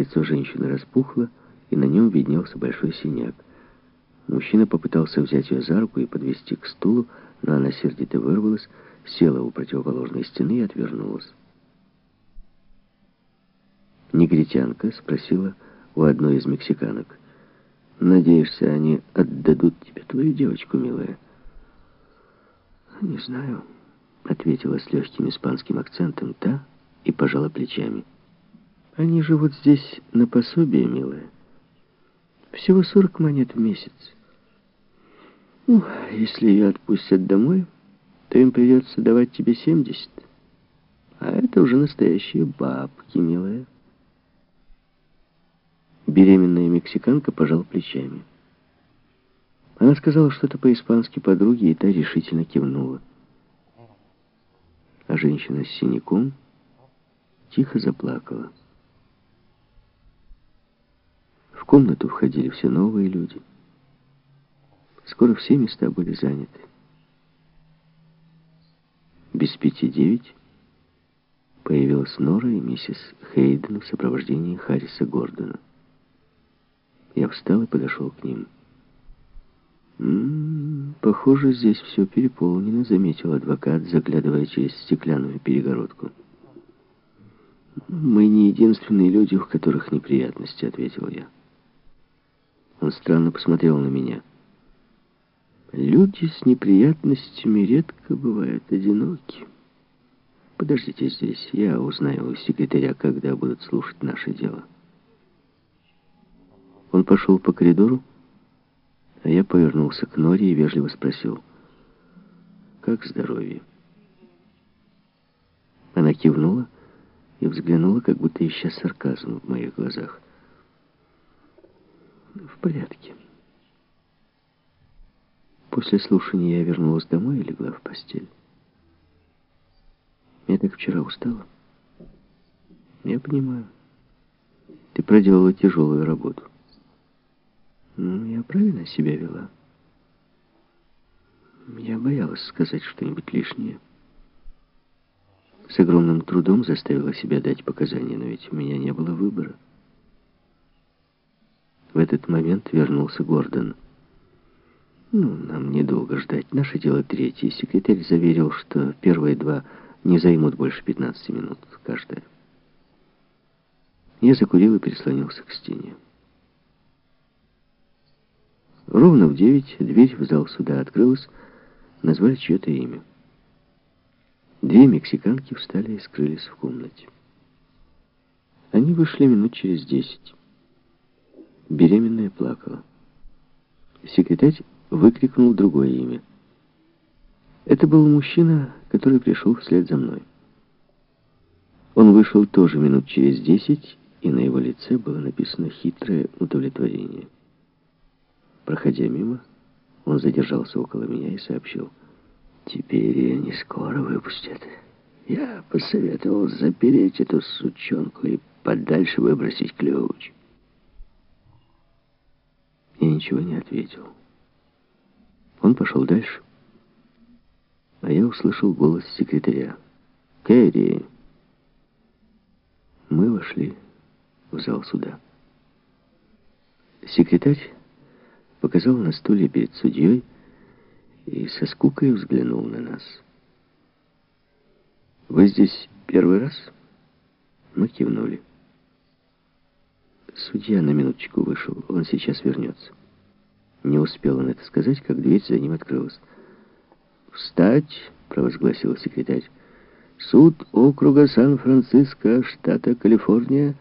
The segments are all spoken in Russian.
Лицо женщины распухло, и на нем виднелся большой синяк. Мужчина попытался взять ее за руку и подвести к стулу, но она сердито вырвалась, села у противоположной стены и отвернулась. Негритянка спросила у одной из мексиканок. «Надеешься, они отдадут тебе твою девочку, милая?» «Не знаю», — ответила с легким испанским акцентом та и пожала плечами. «Они живут здесь на пособие, милая. Всего сорок монет в месяц. Ну, если ее отпустят домой, то им придется давать тебе семьдесят. А это уже настоящие бабки, милая». Беременная мексиканка пожала плечами. Она сказала что-то по-испански подруге, и та решительно кивнула. А женщина с синяком тихо заплакала. В комнату входили все новые люди. Скоро все места были заняты. Без пяти девять появилась Нора и миссис Хейден в сопровождении Харриса Гордона. Я встал и подошел к ним. «М -м, «Похоже, здесь все переполнено», — заметил адвокат, заглядывая через стеклянную перегородку. «Мы не единственные люди, у которых неприятности», — ответил я. Он странно посмотрел на меня. «Люди с неприятностями редко бывают одиноки. Подождите здесь, я узнаю у секретаря, когда будут слушать наше дело». Он пошел по коридору, а я повернулся к Норе и вежливо спросил, «Как здоровье?» Она кивнула и взглянула, как будто ища сарказм в моих глазах. «В порядке». После слушания я вернулась домой и легла в постель. Я так вчера устала. Я понимаю. Ты проделала тяжелую работу. Ну, я правильно себя вела? Я боялась сказать что-нибудь лишнее. С огромным трудом заставила себя дать показания, но ведь у меня не было выбора. В этот момент вернулся Гордон. Ну, нам недолго ждать. Наше дело третье. Секретарь заверил, что первые два не займут больше 15 минут каждая. Я закурил и прислонился к стене. Ровно в девять дверь в зал суда открылась, назвали чье-то имя. Две мексиканки встали и скрылись в комнате. Они вышли минут через десять. Беременная плакала. Секретарь выкрикнул другое имя. Это был мужчина, который пришел вслед за мной. Он вышел тоже минут через десять, и на его лице было написано хитрое удовлетворение. Проходя мимо, он задержался около меня и сообщил. «Теперь ее не скоро выпустят. Я посоветовал запереть эту сучонку и подальше выбросить ключ». Я ничего не ответил. Он пошел дальше, а я услышал голос секретаря. «Кэрри!» Мы вошли в зал суда. Секретарь показал на стуле перед судьей и со скукой взглянул на нас. «Вы здесь первый раз?» Мы кивнули. Судья на минуточку вышел, он сейчас вернется. Не успел он это сказать, как дверь за ним открылась. «Встать!» — провозгласил секретарь. «Суд округа Сан-Франциско, штата Калифорния,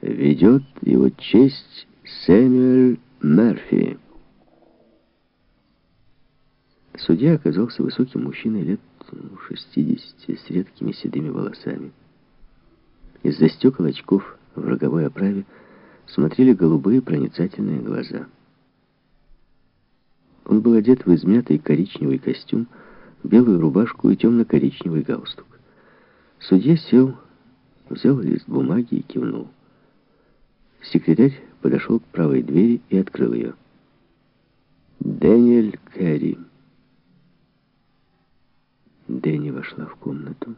ведет его честь Сэмюэль Мерфи. Судья оказался высоким мужчиной лет 60 с редкими седыми волосами. Из-за стекол очков в роговой оправе смотрели голубые проницательные глаза. Он был одет в измятый коричневый костюм, белую рубашку и темно-коричневый галстук. Судья сел, взял лист бумаги и кивнул. Секретарь подошел к правой двери и открыл ее. «Дэниэль Кэрри». Дэнни вошла в комнату.